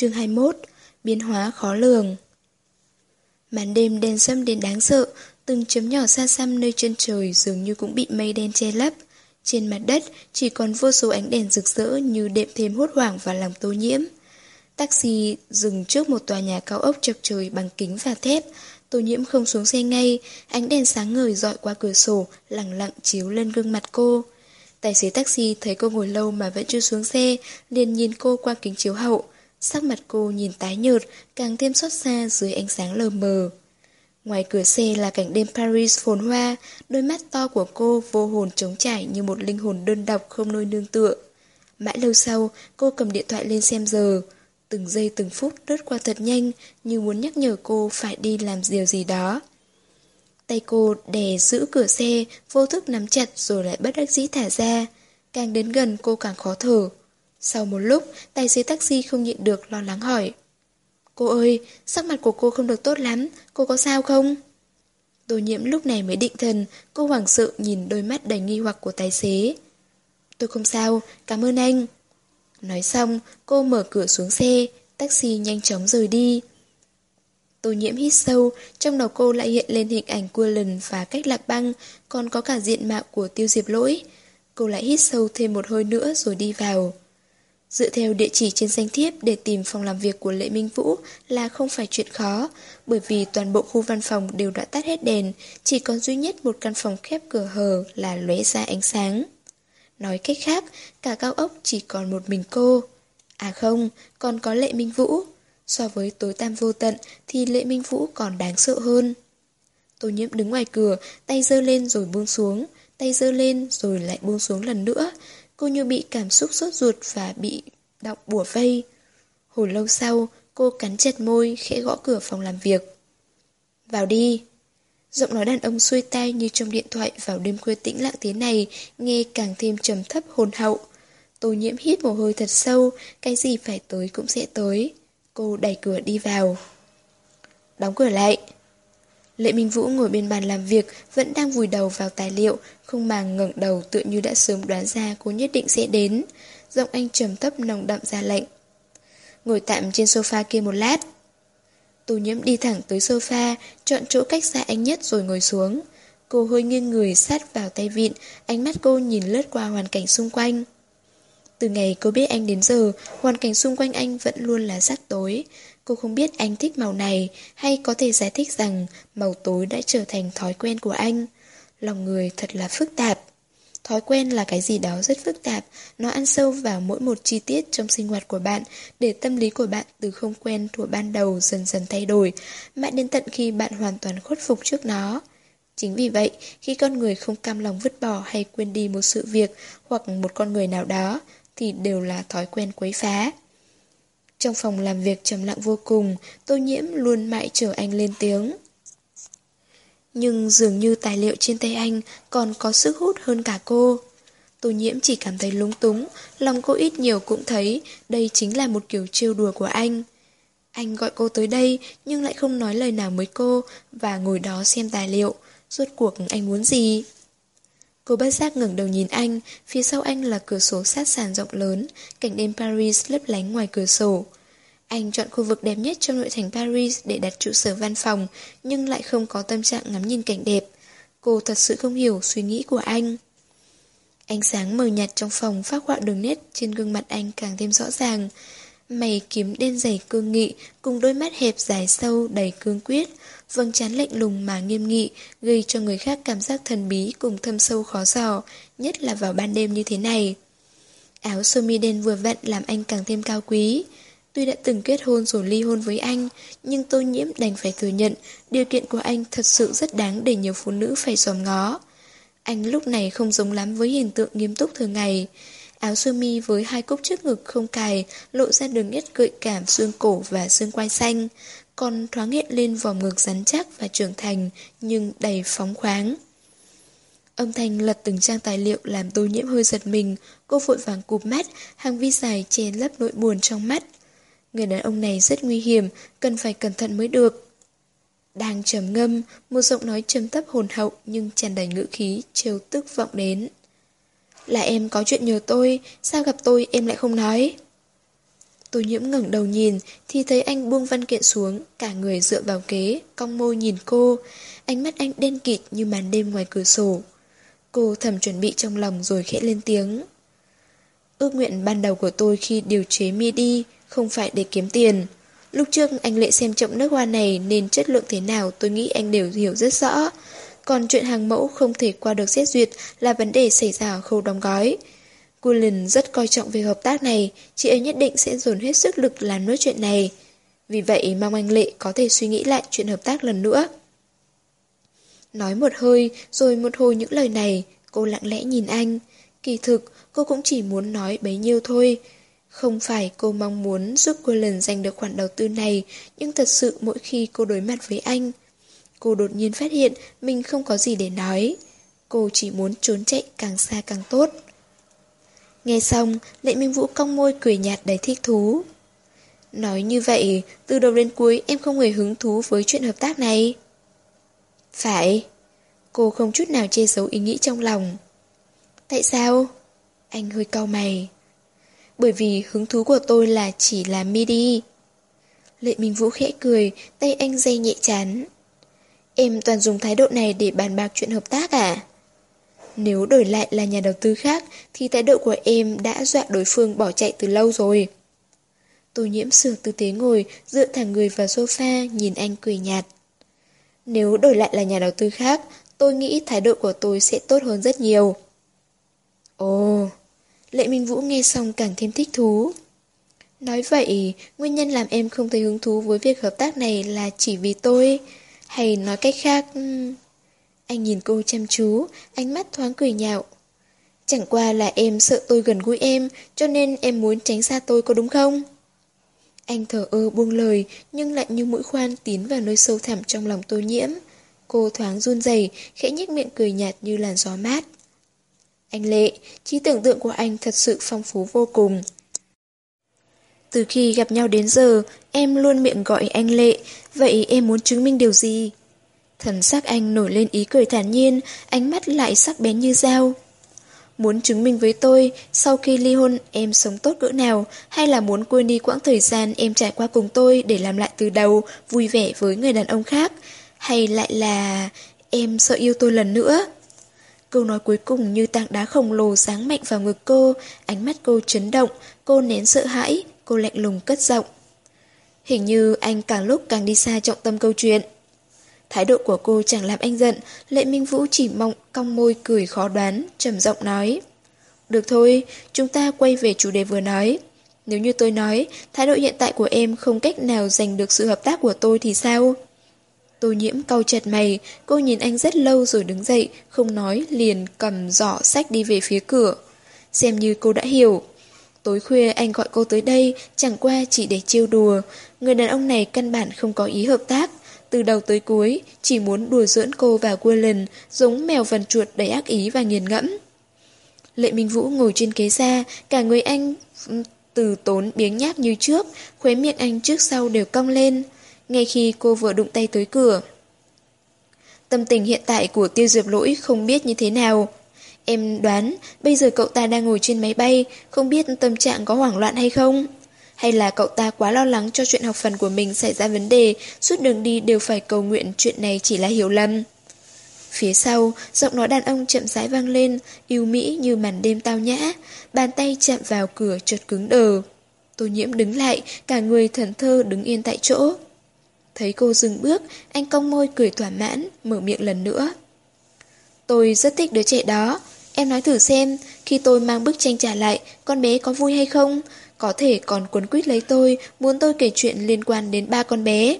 Chương 21 Biến hóa khó lường Màn đêm đen sâm đến đáng sợ, từng chấm nhỏ xa xăm nơi chân trời dường như cũng bị mây đen che lấp. Trên mặt đất chỉ còn vô số ánh đèn rực rỡ như đệm thêm hốt hoảng và lòng tô nhiễm. Taxi dừng trước một tòa nhà cao ốc chọc trời bằng kính và thép. Tô nhiễm không xuống xe ngay, ánh đèn sáng ngời dọi qua cửa sổ, lặng lặng chiếu lên gương mặt cô. Tài xế taxi thấy cô ngồi lâu mà vẫn chưa xuống xe, liền nhìn cô qua kính chiếu hậu. Sắc mặt cô nhìn tái nhợt, càng thêm xót xa dưới ánh sáng lờ mờ. Ngoài cửa xe là cảnh đêm Paris phồn hoa, đôi mắt to của cô vô hồn trống trải như một linh hồn đơn độc không nơi nương tựa. Mãi lâu sau, cô cầm điện thoại lên xem giờ. Từng giây từng phút lướt qua thật nhanh, như muốn nhắc nhở cô phải đi làm điều gì đó. Tay cô đè giữ cửa xe, vô thức nắm chặt rồi lại bất đắc dĩ thả ra. Càng đến gần cô càng khó thở. Sau một lúc, tài xế taxi không nhịn được lo lắng hỏi. Cô ơi, sắc mặt của cô không được tốt lắm, cô có sao không? Tô nhiễm lúc này mới định thần, cô hoảng sợ nhìn đôi mắt đầy nghi hoặc của tài xế. Tôi không sao, cảm ơn anh. Nói xong, cô mở cửa xuống xe, taxi nhanh chóng rời đi. Tô nhiễm hít sâu, trong đầu cô lại hiện lên hình ảnh cua lần và cách lạc băng, còn có cả diện mạo của tiêu diệp lỗi. Cô lại hít sâu thêm một hơi nữa rồi đi vào. Dựa theo địa chỉ trên danh thiếp để tìm phòng làm việc của Lệ Minh Vũ là không phải chuyện khó, bởi vì toàn bộ khu văn phòng đều đã tắt hết đèn, chỉ còn duy nhất một căn phòng khép cửa hờ là lóe ra ánh sáng. Nói cách khác, cả cao ốc chỉ còn một mình cô. À không, còn có Lệ Minh Vũ. So với tối tam vô tận thì Lệ Minh Vũ còn đáng sợ hơn. Tô nhiễm đứng ngoài cửa, tay giơ lên rồi buông xuống, tay giơ lên rồi lại buông xuống lần nữa. Cô như bị cảm xúc sốt ruột và bị đọng bùa vây. Hồi lâu sau, cô cắn chặt môi, khẽ gõ cửa phòng làm việc. Vào đi. Giọng nói đàn ông xuôi tay như trong điện thoại vào đêm khuya tĩnh lặng thế này, nghe càng thêm trầm thấp hồn hậu. Tô nhiễm hít một hơi thật sâu, cái gì phải tới cũng sẽ tới. Cô đẩy cửa đi vào. Đóng cửa lại. Lệ Minh Vũ ngồi bên bàn làm việc, vẫn đang vùi đầu vào tài liệu, không màng ngẩng đầu tựa như đã sớm đoán ra cô nhất định sẽ đến. Giọng anh trầm thấp nồng đậm ra lệnh. Ngồi tạm trên sofa kia một lát. Tô nhiễm đi thẳng tới sofa, chọn chỗ cách xa anh nhất rồi ngồi xuống. Cô hơi nghiêng người sát vào tay vịn, ánh mắt cô nhìn lướt qua hoàn cảnh xung quanh. Từ ngày cô biết anh đến giờ, hoàn cảnh xung quanh anh vẫn luôn là sắc tối. Cô không biết anh thích màu này, hay có thể giải thích rằng màu tối đã trở thành thói quen của anh. Lòng người thật là phức tạp. Thói quen là cái gì đó rất phức tạp, nó ăn sâu vào mỗi một chi tiết trong sinh hoạt của bạn, để tâm lý của bạn từ không quen thuở ban đầu dần dần thay đổi, mãi đến tận khi bạn hoàn toàn khuất phục trước nó. Chính vì vậy, khi con người không cam lòng vứt bỏ hay quên đi một sự việc hoặc một con người nào đó, thì đều là thói quen quấy phá. Trong phòng làm việc trầm lặng vô cùng, tô nhiễm luôn mãi chờ anh lên tiếng. Nhưng dường như tài liệu trên tay anh còn có sức hút hơn cả cô. Tô nhiễm chỉ cảm thấy lúng túng, lòng cô ít nhiều cũng thấy đây chính là một kiểu trêu đùa của anh. Anh gọi cô tới đây nhưng lại không nói lời nào với cô và ngồi đó xem tài liệu. Rốt cuộc anh muốn gì? Cô bất giác ngẩng đầu nhìn anh, phía sau anh là cửa sổ sát sàn rộng lớn, cảnh đêm Paris lấp lánh ngoài cửa sổ. Anh chọn khu vực đẹp nhất trong nội thành Paris để đặt trụ sở văn phòng, nhưng lại không có tâm trạng ngắm nhìn cảnh đẹp. Cô thật sự không hiểu suy nghĩ của anh. Ánh sáng mờ nhạt trong phòng phát họa đường nét trên gương mặt anh càng thêm rõ ràng. Mày kiếm đen dày cương nghị, cùng đôi mắt hẹp dài sâu đầy cương quyết, vầng trán lạnh lùng mà nghiêm nghị, gây cho người khác cảm giác thần bí cùng thâm sâu khó dò, nhất là vào ban đêm như thế này. Áo sơ mi đen vừa vặn làm anh càng thêm cao quý. Tuy đã từng kết hôn rồi ly hôn với anh, nhưng tô nhiễm đành phải thừa nhận điều kiện của anh thật sự rất đáng để nhiều phụ nữ phải dòm ngó. Anh lúc này không giống lắm với hình tượng nghiêm túc thường ngày. Áo sơ mi với hai cúc trước ngực không cài, lộ ra đường nét gợi cảm xương cổ và xương quai xanh, còn thoáng hiện lên vòng ngực rắn chắc và trưởng thành, nhưng đầy phóng khoáng. Âm thanh lật từng trang tài liệu làm tô nhiễm hơi giật mình, cô vội vàng cụp mắt, hàng vi dài che lấp nỗi buồn trong mắt. Người đàn ông này rất nguy hiểm, cần phải cẩn thận mới được. Đang trầm ngâm, một giọng nói trầm thấp hồn hậu nhưng tràn đầy ngữ khí, trêu tức vọng đến. Là em có chuyện nhờ tôi, sao gặp tôi em lại không nói? Tôi nhiễm ngẩng đầu nhìn, thì thấy anh buông văn kiện xuống, cả người dựa vào kế, cong môi nhìn cô. Ánh mắt anh đen kịt như màn đêm ngoài cửa sổ. Cô thầm chuẩn bị trong lòng rồi khẽ lên tiếng. Ước nguyện ban đầu của tôi khi điều chế MIDI không phải để kiếm tiền. Lúc trước anh lệ xem trọng nước hoa này nên chất lượng thế nào tôi nghĩ anh đều hiểu rất rõ. Còn chuyện hàng mẫu không thể qua được xét duyệt là vấn đề xảy ra ở khâu đóng gói. Cullen rất coi trọng việc hợp tác này, chị ấy nhất định sẽ dồn hết sức lực làm nốt chuyện này. Vì vậy mong anh Lệ có thể suy nghĩ lại chuyện hợp tác lần nữa. Nói một hơi, rồi một hồi những lời này, cô lặng lẽ nhìn anh. Kỳ thực, cô cũng chỉ muốn nói bấy nhiêu thôi. Không phải cô mong muốn giúp cô lần giành được khoản đầu tư này, nhưng thật sự mỗi khi cô đối mặt với anh, cô đột nhiên phát hiện mình không có gì để nói. Cô chỉ muốn trốn chạy càng xa càng tốt. Nghe xong, Lệ Minh Vũ cong môi cười nhạt đầy thích thú. Nói như vậy, từ đầu đến cuối em không hề hứng thú với chuyện hợp tác này. Phải. Cô không chút nào che giấu ý nghĩ trong lòng. Tại sao? Anh hơi cau mày. Bởi vì hứng thú của tôi là chỉ là MIDI. Lệ Minh Vũ khẽ cười, tay anh dây nhẹ chán. Em toàn dùng thái độ này để bàn bạc chuyện hợp tác à? Nếu đổi lại là nhà đầu tư khác thì thái độ của em đã dọa đối phương bỏ chạy từ lâu rồi. Tô nhiễm sửa tư thế ngồi, dựa thẳng người vào sofa, nhìn anh cười nhạt. Nếu đổi lại là nhà đầu tư khác, tôi nghĩ thái độ của tôi sẽ tốt hơn rất nhiều. Ồ, Lệ Minh Vũ nghe xong càng thêm thích thú. Nói vậy, nguyên nhân làm em không thấy hứng thú với việc hợp tác này là chỉ vì tôi, hay nói cách khác... Ừ, anh nhìn cô chăm chú, ánh mắt thoáng cười nhạo. Chẳng qua là em sợ tôi gần gũi em, cho nên em muốn tránh xa tôi có đúng không? Anh thở ơ buông lời, nhưng lại như mũi khoan tiến vào nơi sâu thẳm trong lòng tô nhiễm. Cô thoáng run rẩy, khẽ nhếch miệng cười nhạt như làn gió mát. Anh Lệ, trí tưởng tượng của anh thật sự phong phú vô cùng. Từ khi gặp nhau đến giờ, em luôn miệng gọi anh Lệ, vậy em muốn chứng minh điều gì? Thần sắc anh nổi lên ý cười thản nhiên, ánh mắt lại sắc bén như dao. Muốn chứng minh với tôi, sau khi ly hôn em sống tốt cỡ nào, hay là muốn quên đi quãng thời gian em trải qua cùng tôi để làm lại từ đầu, vui vẻ với người đàn ông khác, hay lại là em sợ yêu tôi lần nữa? Câu nói cuối cùng như tảng đá khổng lồ sáng mạnh vào ngực cô, ánh mắt cô chấn động, cô nén sợ hãi, cô lạnh lùng cất giọng. Hình như anh càng lúc càng đi xa trọng tâm câu chuyện. Thái độ của cô chẳng làm anh giận, Lệ Minh Vũ chỉ mong cong môi cười khó đoán, trầm giọng nói. Được thôi, chúng ta quay về chủ đề vừa nói. Nếu như tôi nói, thái độ hiện tại của em không cách nào giành được sự hợp tác của tôi thì sao? Tô nhiễm cau chặt mày, cô nhìn anh rất lâu rồi đứng dậy, không nói, liền cầm giỏ sách đi về phía cửa. Xem như cô đã hiểu. Tối khuya anh gọi cô tới đây, chẳng qua chỉ để trêu đùa. Người đàn ông này căn bản không có ý hợp tác. Từ đầu tới cuối, chỉ muốn đùa giỡn cô và lần giống mèo vần chuột đầy ác ý và nghiền ngẫm. Lệ Minh Vũ ngồi trên ghế ra, cả người anh ừ, từ tốn biếng nhác như trước, khóe miệng anh trước sau đều cong lên ngay khi cô vừa đụng tay tới cửa. Tâm tình hiện tại của tiêu diệp lỗi không biết như thế nào. Em đoán bây giờ cậu ta đang ngồi trên máy bay, không biết tâm trạng có hoảng loạn hay không? Hay là cậu ta quá lo lắng cho chuyện học phần của mình xảy ra vấn đề, suốt đường đi đều phải cầu nguyện chuyện này chỉ là hiểu lầm. Phía sau, giọng nói đàn ông chậm rãi vang lên, yêu mỹ như màn đêm tao nhã, bàn tay chạm vào cửa chợt cứng đờ. Tô nhiễm đứng lại, cả người thần thơ đứng yên tại chỗ. Thấy cô dừng bước, anh cong môi cười thỏa mãn, mở miệng lần nữa. Tôi rất thích đứa trẻ đó. Em nói thử xem, khi tôi mang bức tranh trả lại, con bé có vui hay không? Có thể còn cuốn quýt lấy tôi, muốn tôi kể chuyện liên quan đến ba con bé.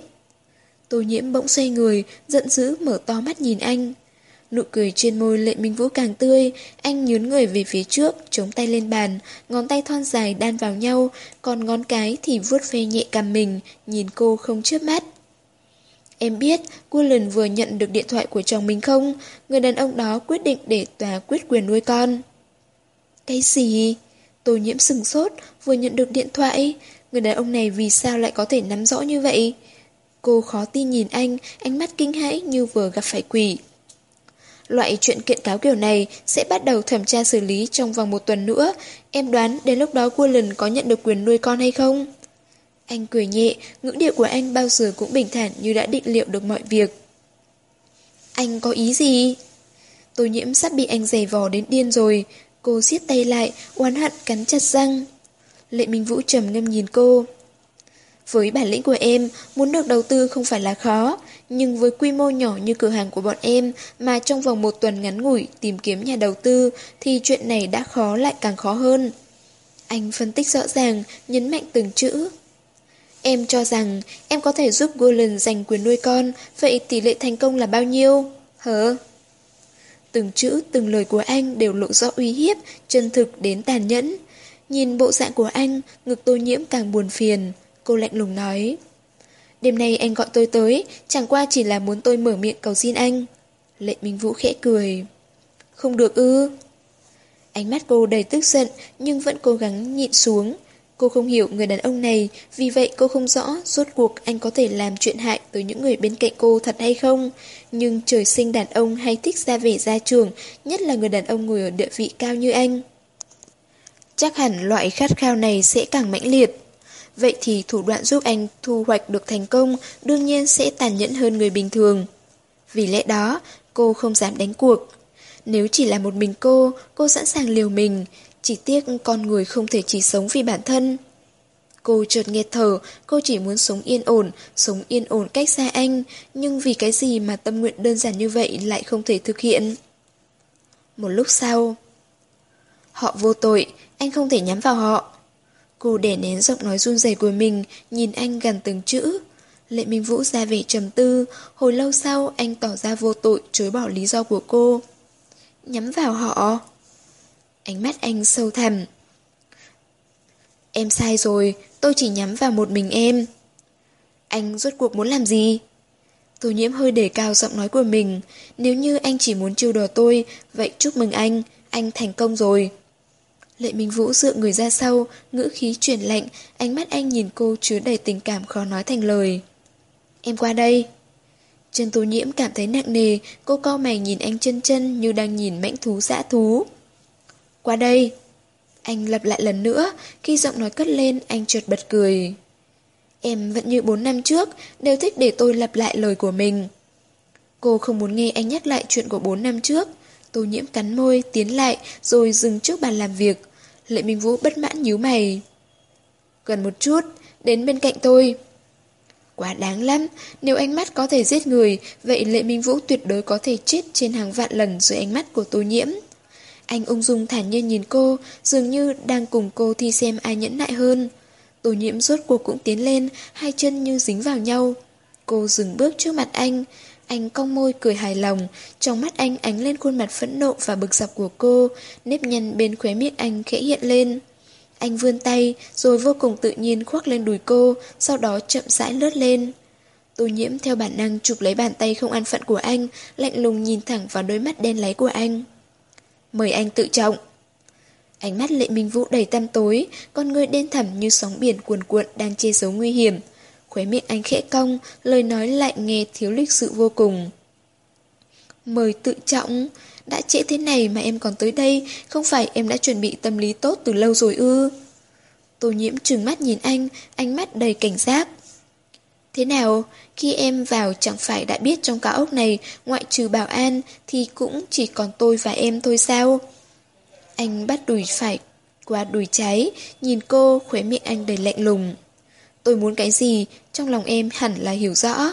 Tô nhiễm bỗng xoay người, giận dữ mở to mắt nhìn anh. Nụ cười trên môi lệ minh vũ càng tươi, anh nhún người về phía trước, chống tay lên bàn, ngón tay thon dài đan vào nhau, còn ngón cái thì vuốt ve nhẹ cầm mình, nhìn cô không chớp mắt. Em biết, Cullen vừa nhận được điện thoại của chồng mình không? Người đàn ông đó quyết định để tòa quyết quyền nuôi con. Cái gì? Tô nhiễm sừng sốt, vừa nhận được điện thoại. Người đàn ông này vì sao lại có thể nắm rõ như vậy? Cô khó tin nhìn anh, ánh mắt kinh hãi như vừa gặp phải quỷ. Loại chuyện kiện cáo kiểu này sẽ bắt đầu thẩm tra xử lý trong vòng một tuần nữa. Em đoán đến lúc đó Cullen có nhận được quyền nuôi con hay không? Anh cười nhẹ, ngữ điệu của anh bao giờ cũng bình thản như đã định liệu được mọi việc. Anh có ý gì? Tô nhiễm sắp bị anh giày vò đến điên rồi. Cô siết tay lại, oán hận cắn chặt răng. Lệ Minh Vũ trầm ngâm nhìn cô. Với bản lĩnh của em, muốn được đầu tư không phải là khó, nhưng với quy mô nhỏ như cửa hàng của bọn em mà trong vòng một tuần ngắn ngủi tìm kiếm nhà đầu tư thì chuyện này đã khó lại càng khó hơn. Anh phân tích rõ ràng, nhấn mạnh từng chữ. Em cho rằng em có thể giúp Golden giành quyền nuôi con, vậy tỷ lệ thành công là bao nhiêu? Hờ? Từng chữ, từng lời của anh đều lộ rõ uy hiếp, chân thực đến tàn nhẫn. Nhìn bộ dạng của anh, ngực tô nhiễm càng buồn phiền. Cô lạnh lùng nói. Đêm nay anh gọi tôi tới, chẳng qua chỉ là muốn tôi mở miệng cầu xin anh. Lệ Minh Vũ khẽ cười. Không được ư. Ánh mắt cô đầy tức giận nhưng vẫn cố gắng nhịn xuống. Cô không hiểu người đàn ông này, vì vậy cô không rõ rốt cuộc anh có thể làm chuyện hại tới những người bên cạnh cô thật hay không. Nhưng trời sinh đàn ông hay thích ra vẻ gia trường, nhất là người đàn ông ngồi ở địa vị cao như anh. Chắc hẳn loại khát khao này sẽ càng mãnh liệt. Vậy thì thủ đoạn giúp anh thu hoạch được thành công đương nhiên sẽ tàn nhẫn hơn người bình thường. Vì lẽ đó, cô không dám đánh cuộc. Nếu chỉ là một mình cô, cô sẵn sàng liều mình, chỉ tiếc con người không thể chỉ sống vì bản thân. Cô chợt nghe thở, cô chỉ muốn sống yên ổn, sống yên ổn cách xa anh, nhưng vì cái gì mà tâm nguyện đơn giản như vậy lại không thể thực hiện. Một lúc sau, họ vô tội, anh không thể nhắm vào họ. Cô để nén giọng nói run rẩy của mình, nhìn anh gần từng chữ. Lệ Minh Vũ ra vẻ trầm tư, hồi lâu sau anh tỏ ra vô tội chối bỏ lý do của cô. Nhắm vào họ. Ánh mắt anh sâu thẳm. Em sai rồi, tôi chỉ nhắm vào một mình em. Anh rốt cuộc muốn làm gì? Tô nhiễm hơi để cao giọng nói của mình. Nếu như anh chỉ muốn trêu đùa tôi, vậy chúc mừng anh, anh thành công rồi. Lệ Minh Vũ dựa người ra sau, ngữ khí chuyển lạnh, ánh mắt anh nhìn cô chứa đầy tình cảm khó nói thành lời. Em qua đây. Chân Tô Nhiễm cảm thấy nặng nề, cô co mày nhìn anh chân chân như đang nhìn mãnh thú dã thú. Qua đây. Anh lặp lại lần nữa, khi giọng nói cất lên, anh trượt bật cười. Em vẫn như 4 năm trước, đều thích để tôi lặp lại lời của mình. Cô không muốn nghe anh nhắc lại chuyện của 4 năm trước. Tô nhiễm cắn môi, tiến lại, rồi dừng trước bàn làm việc. Lệ Minh Vũ bất mãn nhíu mày. Gần một chút, đến bên cạnh tôi. Quá đáng lắm, nếu ánh mắt có thể giết người, vậy Lệ Minh Vũ tuyệt đối có thể chết trên hàng vạn lần dưới ánh mắt của tô nhiễm. Anh ung dung thản nhiên nhìn cô, dường như đang cùng cô thi xem ai nhẫn nại hơn. Tô nhiễm rốt cuộc cũng tiến lên, hai chân như dính vào nhau. Cô dừng bước trước mặt anh, anh cong môi cười hài lòng, trong mắt anh ánh lên khuôn mặt phẫn nộ và bực dọc của cô, nếp nhăn bên khóe miệng anh khẽ hiện lên. Anh vươn tay, rồi vô cùng tự nhiên khoác lên đùi cô, sau đó chậm rãi lướt lên. Tô nhiễm theo bản năng chụp lấy bàn tay không an phận của anh, lạnh lùng nhìn thẳng vào đôi mắt đen láy của anh. Mời anh tự trọng. Ánh mắt lệ minh vũ đầy tăm tối, con người đen thẳm như sóng biển cuồn cuộn đang che giấu nguy hiểm. Khóe miệng anh khẽ cong, lời nói lại nghe thiếu lịch sự vô cùng. Mời tự trọng, đã trễ thế này mà em còn tới đây, không phải em đã chuẩn bị tâm lý tốt từ lâu rồi ư? Tô nhiễm trừng mắt nhìn anh, ánh mắt đầy cảnh giác. Thế nào, khi em vào chẳng phải đã biết trong cao ốc này, ngoại trừ bảo an, thì cũng chỉ còn tôi và em thôi sao? Anh bắt đùi phải qua đùi trái, nhìn cô, khóe miệng anh đầy lạnh lùng. Tôi muốn cái gì, trong lòng em hẳn là hiểu rõ.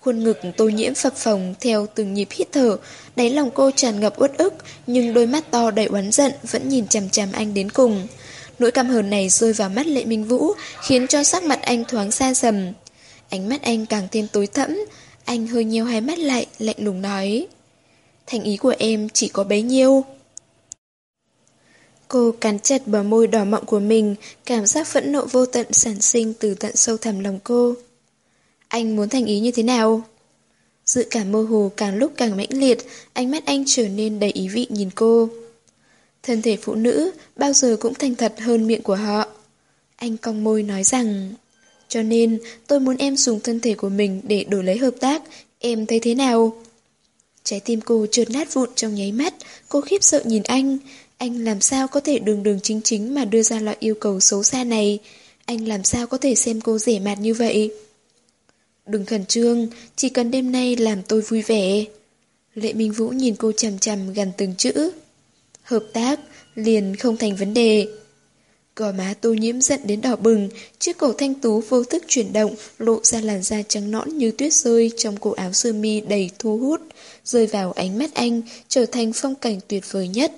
Khuôn ngực tôi nhiễm phập phồng theo từng nhịp hít thở, đáy lòng cô tràn ngập uất ức, nhưng đôi mắt to đầy oán giận vẫn nhìn chằm chằm anh đến cùng. Nỗi căm hờn này rơi vào mắt Lệ Minh Vũ, khiến cho sắc mặt anh thoáng xa sầm. Ánh mắt anh càng thêm tối thẫm, anh hơi nhiều hai mắt lại, lạnh lùng nói. Thành ý của em chỉ có bấy nhiêu. Cô cắn chặt bờ môi đỏ mọng của mình, cảm giác phẫn nộ vô tận sản sinh từ tận sâu thẳm lòng cô. Anh muốn thành ý như thế nào? Dự cảm mơ hồ càng lúc càng mãnh liệt, ánh mắt anh trở nên đầy ý vị nhìn cô. Thân thể phụ nữ bao giờ cũng thành thật hơn miệng của họ. Anh cong môi nói rằng, cho nên tôi muốn em dùng thân thể của mình để đổi lấy hợp tác, em thấy thế nào? Trái tim cô trượt nát vụn trong nháy mắt, cô khiếp sợ nhìn anh. Anh làm sao có thể đường đường chính chính mà đưa ra loại yêu cầu xấu xa này? Anh làm sao có thể xem cô rẻ mạt như vậy? Đừng khẩn trương, chỉ cần đêm nay làm tôi vui vẻ. Lệ Minh Vũ nhìn cô chằm chằm gần từng chữ. Hợp tác, liền không thành vấn đề. Gò má tô nhiễm giận đến đỏ bừng, chiếc cổ thanh tú vô thức chuyển động, lộ ra làn da trắng nõn như tuyết rơi trong cổ áo sơ mi đầy thu hút, rơi vào ánh mắt anh, trở thành phong cảnh tuyệt vời nhất.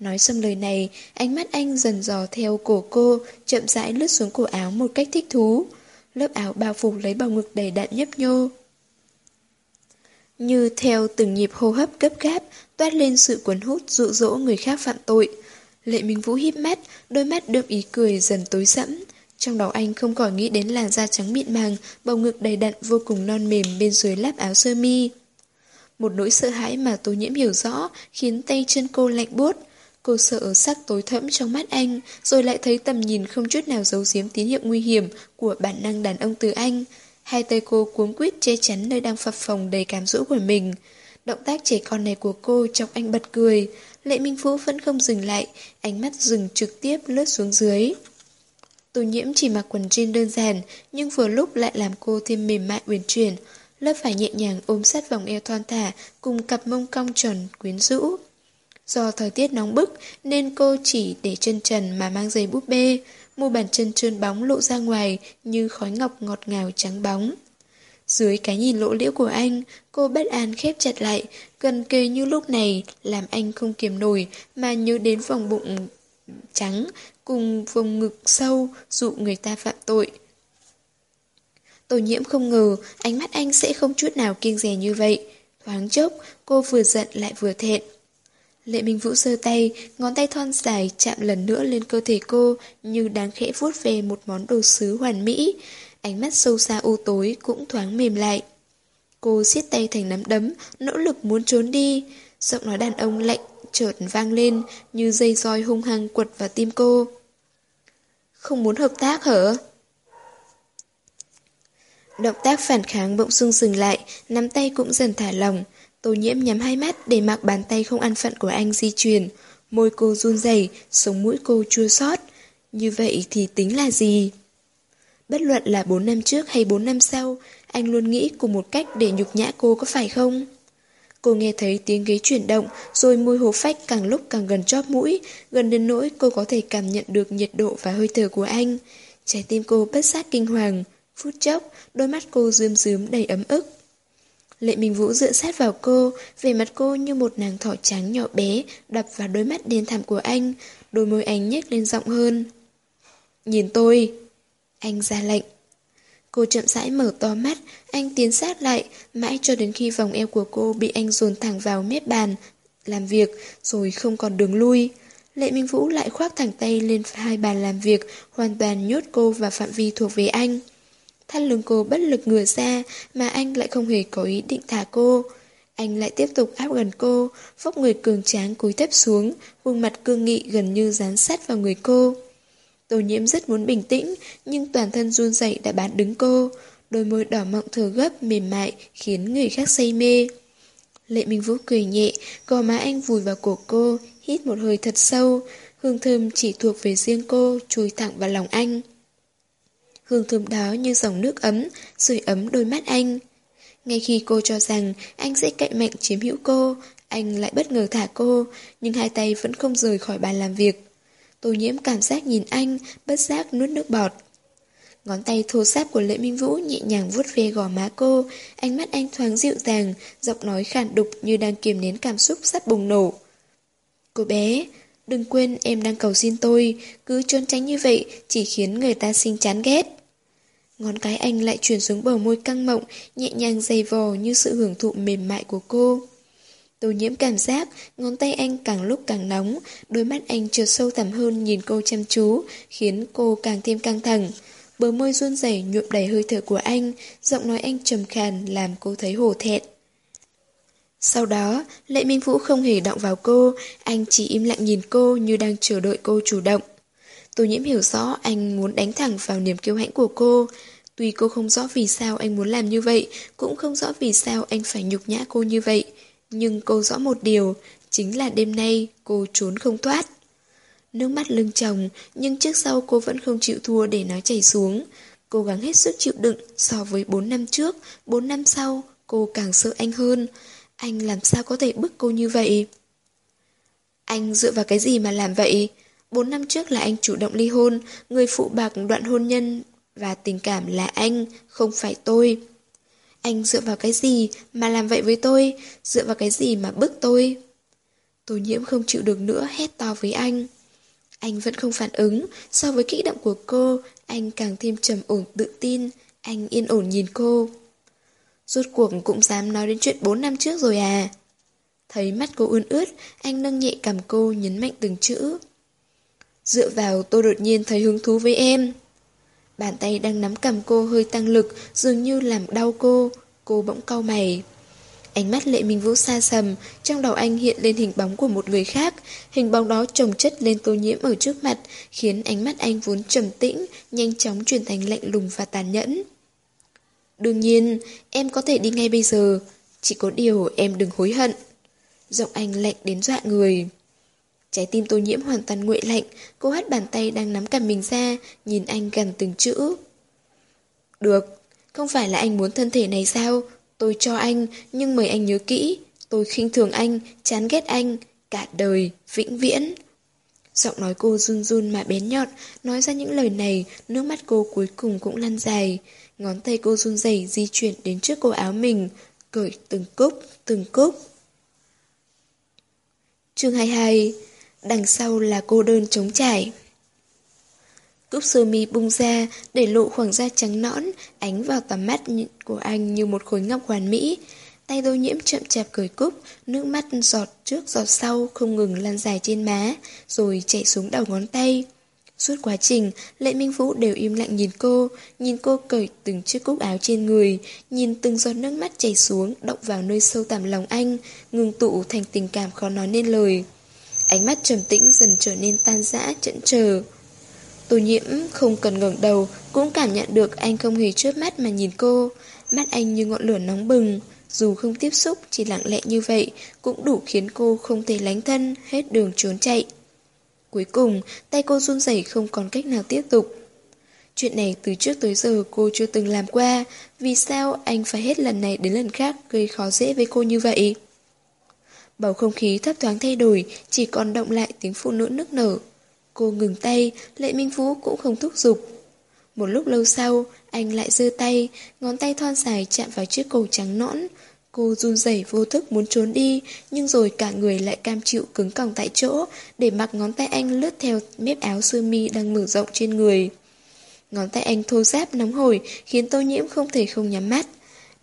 Nói xong lời này, ánh mắt anh dần dò theo cổ cô, chậm rãi lướt xuống cổ áo một cách thích thú. Lớp áo bao phủ lấy bầu ngực đầy đặn nhấp nhô. Như theo từng nhịp hô hấp gấp gáp, toát lên sự cuốn hút dụ dỗ người khác phạm tội. Lệ Minh Vũ híp mắt, đôi mắt đượm ý cười dần tối sẫm. Trong đầu anh không khỏi nghĩ đến làn da trắng mịn màng, bầu ngực đầy đặn vô cùng non mềm bên dưới láp áo sơ mi. Một nỗi sợ hãi mà Tô Nhiễm hiểu rõ khiến tay chân cô lạnh buốt. Cô sợ sắc tối thẫm trong mắt anh, rồi lại thấy tầm nhìn không chút nào giấu giếm tín hiệu nguy hiểm của bản năng đàn ông từ anh. Hai tay cô cuống quýt che chắn nơi đang phập phồng đầy cảm dỗ của mình. Động tác trẻ con này của cô chọc anh bật cười. Lệ Minh Vũ vẫn không dừng lại, ánh mắt dừng trực tiếp lướt xuống dưới. Tô nhiễm chỉ mặc quần jean đơn giản, nhưng vừa lúc lại làm cô thêm mềm mại uyển chuyển. Lớp phải nhẹ nhàng ôm sát vòng eo thon thả, cùng cặp mông cong tròn quyến rũ. Do thời tiết nóng bức nên cô chỉ để chân trần mà mang giày búp bê, mu bàn chân trơn bóng lộ ra ngoài như khói ngọc ngọt ngào trắng bóng. Dưới cái nhìn lỗ liễu của anh, cô bất an khép chặt lại, gần kề như lúc này, làm anh không kiềm nổi mà nhớ đến vòng bụng trắng cùng vòng ngực sâu dụ người ta phạm tội. Tô nhiễm không ngờ ánh mắt anh sẽ không chút nào kiêng dè như vậy. Thoáng chốc, cô vừa giận lại vừa thẹn. Lệ Minh Vũ giơ tay, ngón tay thon dài chạm lần nữa lên cơ thể cô như đáng khẽ vuốt về một món đồ sứ hoàn mỹ. Ánh mắt sâu xa u tối cũng thoáng mềm lại. Cô siết tay thành nắm đấm, nỗ lực muốn trốn đi. Giọng nói đàn ông lạnh chợt vang lên như dây roi hung hăng quật vào tim cô. Không muốn hợp tác hả? Động tác phản kháng bỗng dưng dừng lại, nắm tay cũng dần thả lỏng. Tô nhiễm nhắm hai mắt để mặc bàn tay không ăn phận của anh di chuyển. Môi cô run rẩy, sống mũi cô chua xót. Như vậy thì tính là gì? Bất luận là 4 năm trước hay 4 năm sau, anh luôn nghĩ cùng một cách để nhục nhã cô có phải không? Cô nghe thấy tiếng ghế chuyển động, rồi mùi hồ phách càng lúc càng gần chóp mũi, gần đến nỗi cô có thể cảm nhận được nhiệt độ và hơi thở của anh. Trái tim cô bất giác kinh hoàng. Phút chốc, đôi mắt cô rươm rướm đầy ấm ức. Lệ Minh Vũ dựa sát vào cô, về mặt cô như một nàng thỏ trắng nhỏ bé, đập vào đôi mắt đen thẳm của anh, đôi môi anh nhếch lên giọng hơn. Nhìn tôi. Anh ra lệnh. Cô chậm rãi mở to mắt, anh tiến sát lại, mãi cho đến khi vòng eo của cô bị anh dồn thẳng vào mép bàn, làm việc, rồi không còn đường lui. Lệ Minh Vũ lại khoác thẳng tay lên hai bàn làm việc, hoàn toàn nhốt cô vào phạm vi thuộc về anh. Thắt lưng cô bất lực ngửa ra, mà anh lại không hề có ý định thả cô. Anh lại tiếp tục áp gần cô, vóc người cường tráng cúi thấp xuống, khuôn mặt cương nghị gần như dán sát vào người cô. Tô nhiễm rất muốn bình tĩnh, nhưng toàn thân run rẩy đã bán đứng cô. Đôi môi đỏ mọng thở gấp, mềm mại, khiến người khác say mê. Lệ Minh Vũ cười nhẹ, gò má anh vùi vào cổ cô, hít một hơi thật sâu. Hương thơm chỉ thuộc về riêng cô, chui thẳng vào lòng anh. Hương thơm đó như dòng nước ấm, sưởi ấm đôi mắt anh. Ngay khi cô cho rằng anh sẽ cậy mạnh chiếm hữu cô, anh lại bất ngờ thả cô, nhưng hai tay vẫn không rời khỏi bàn làm việc. Tô nhiễm cảm giác nhìn anh, bất giác nuốt nước bọt. Ngón tay thô sáp của Lệ Minh Vũ nhẹ nhàng vuốt ve gò má cô, ánh mắt anh thoáng dịu dàng, giọng nói khàn đục như đang kiềm nén cảm xúc sắp bùng nổ. Cô bé, đừng quên em đang cầu xin tôi, cứ trốn tránh như vậy chỉ khiến người ta sinh chán ghét. Ngón cái anh lại chuyển xuống bờ môi căng mộng, nhẹ nhàng dày vò như sự hưởng thụ mềm mại của cô. Tô nhiễm cảm giác, ngón tay anh càng lúc càng nóng, đôi mắt anh trượt sâu thẳm hơn nhìn cô chăm chú, khiến cô càng thêm căng thẳng. Bờ môi run rẩy nhuộm đầy hơi thở của anh, giọng nói anh trầm khàn làm cô thấy hổ thẹn. Sau đó, Lệ Minh Vũ không hề động vào cô, anh chỉ im lặng nhìn cô như đang chờ đợi cô chủ động. Tô nhiễm hiểu rõ anh muốn đánh thẳng vào niềm kiêu hãnh của cô. Tuy cô không rõ vì sao anh muốn làm như vậy, cũng không rõ vì sao anh phải nhục nhã cô như vậy. Nhưng cô rõ một điều, chính là đêm nay cô trốn không thoát. Nước mắt lưng chồng, nhưng trước sau cô vẫn không chịu thua để nó chảy xuống. Cố gắng hết sức chịu đựng so với 4 năm trước, 4 năm sau, cô càng sợ anh hơn. Anh làm sao có thể bức cô như vậy? Anh dựa vào cái gì mà làm vậy? 4 năm trước là anh chủ động ly hôn, người phụ bạc đoạn hôn nhân và tình cảm là anh, không phải tôi. Anh dựa vào cái gì mà làm vậy với tôi? Dựa vào cái gì mà bức tôi? Tô nhiễm không chịu được nữa hét to với anh. Anh vẫn không phản ứng, so với kích động của cô, anh càng thêm trầm ổn tự tin, anh yên ổn nhìn cô. Rốt cuộc cũng dám nói đến chuyện 4 năm trước rồi à? Thấy mắt cô ươn ướt, anh nâng nhẹ cầm cô nhấn mạnh từng chữ. Dựa vào tôi đột nhiên thấy hứng thú với em. Bàn tay đang nắm cầm cô hơi tăng lực, dường như làm đau cô. Cô bỗng cau mày. Ánh mắt lệ minh vũ xa sầm, trong đầu anh hiện lên hình bóng của một người khác. Hình bóng đó trồng chất lên tô nhiễm ở trước mặt, khiến ánh mắt anh vốn trầm tĩnh, nhanh chóng chuyển thành lạnh lùng và tàn nhẫn. Đương nhiên, em có thể đi ngay bây giờ. Chỉ có điều em đừng hối hận. Giọng anh lạnh đến dọa người. Trái tim tô nhiễm hoàn toàn nguội lạnh, cô hất bàn tay đang nắm cầm mình ra, nhìn anh gần từng chữ. Được, không phải là anh muốn thân thể này sao? Tôi cho anh, nhưng mời anh nhớ kỹ, tôi khinh thường anh, chán ghét anh, cả đời, vĩnh viễn. Giọng nói cô run run mà bén nhọn, nói ra những lời này, nước mắt cô cuối cùng cũng lăn dài. Ngón tay cô run rẩy di chuyển đến trước cổ áo mình, cởi từng cúc, từng cúc. Chương 22 Đằng sau là cô đơn trống trải. Cúc sơ mi bung ra, để lộ khoảng da trắng nõn, ánh vào tầm mắt của anh như một khối ngọc hoàn mỹ. Tay đôi nhiễm chậm chạp cởi cúc, nước mắt giọt trước giọt sau không ngừng lan dài trên má, rồi chạy xuống đầu ngón tay. Suốt quá trình, Lệ Minh Vũ đều im lặng nhìn cô, nhìn cô cởi từng chiếc cúc áo trên người, nhìn từng giọt nước mắt chảy xuống, động vào nơi sâu tầm lòng anh, ngừng tụ thành tình cảm khó nói nên lời. Ánh mắt trầm tĩnh dần trở nên tan rã, chẫn chờ. Tô nhiễm không cần ngẩng đầu, cũng cảm nhận được anh không hề chớp mắt mà nhìn cô. Mắt anh như ngọn lửa nóng bừng. Dù không tiếp xúc, chỉ lặng lẽ như vậy, cũng đủ khiến cô không thể lánh thân, hết đường trốn chạy. Cuối cùng, tay cô run rẩy không còn cách nào tiếp tục. Chuyện này từ trước tới giờ cô chưa từng làm qua, vì sao anh phải hết lần này đến lần khác gây khó dễ với cô như vậy? Bầu không khí thấp thoáng thay đổi, chỉ còn động lại tiếng phụ nữ nức nở. Cô ngừng tay, Lệ Minh Vũ cũng không thúc giục. Một lúc lâu sau, anh lại giơ tay, ngón tay thon dài chạm vào chiếc cổ trắng nõn. Cô run rẩy vô thức muốn trốn đi, nhưng rồi cả người lại cam chịu cứng còng tại chỗ, để mặc ngón tay anh lướt theo mép áo sơ mi đang mở rộng trên người. Ngón tay anh thô ráp nóng hổi, khiến tô nhiễm không thể không nhắm mắt.